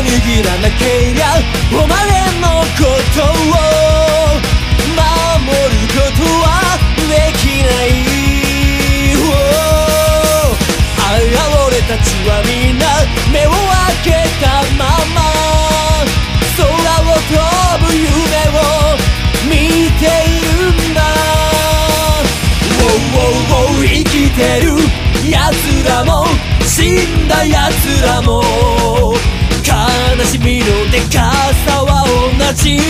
握らなけりゃお前のことを守ることはできないああ俺たちはみんな目を開けたまま空を飛ぶ夢を見ているんだ。Wow, wow, wow 生きてる奴らも死んだ。奴らも悲しみのでかさは同じ理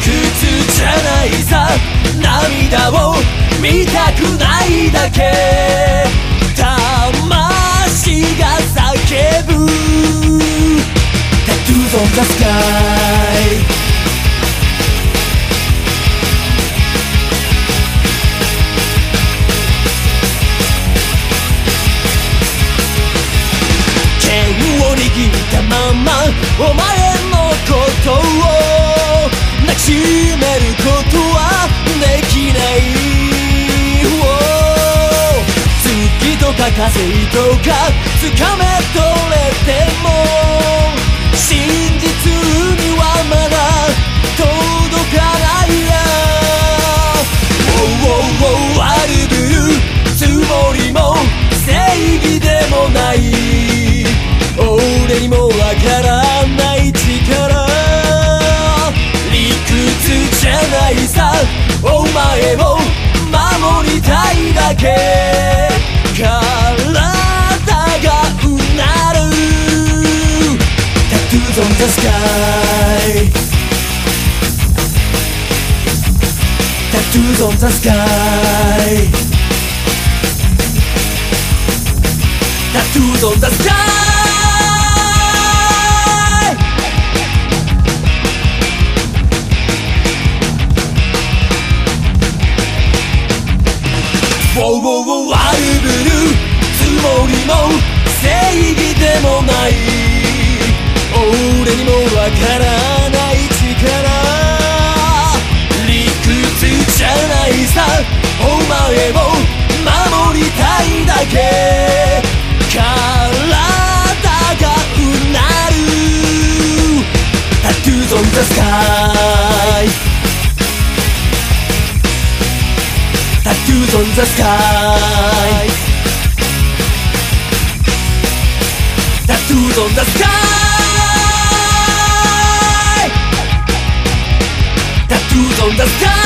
屈じゃないさ涙を見たくないだけ。魂が叫ぶ。Tattoos on the sky. たままお前のことを抱きしめることはできない。月とか風とか掴め取れても。真実だけ体がうなる Tattoos on the sky Tattoos on the sky Tattoos on the sky Wow, wow, wow 悪ぶるつもりも正義でもない俺にもわからない力理屈じゃないさお前を on the sky. Tattoos on the sky. Tattoos on the sky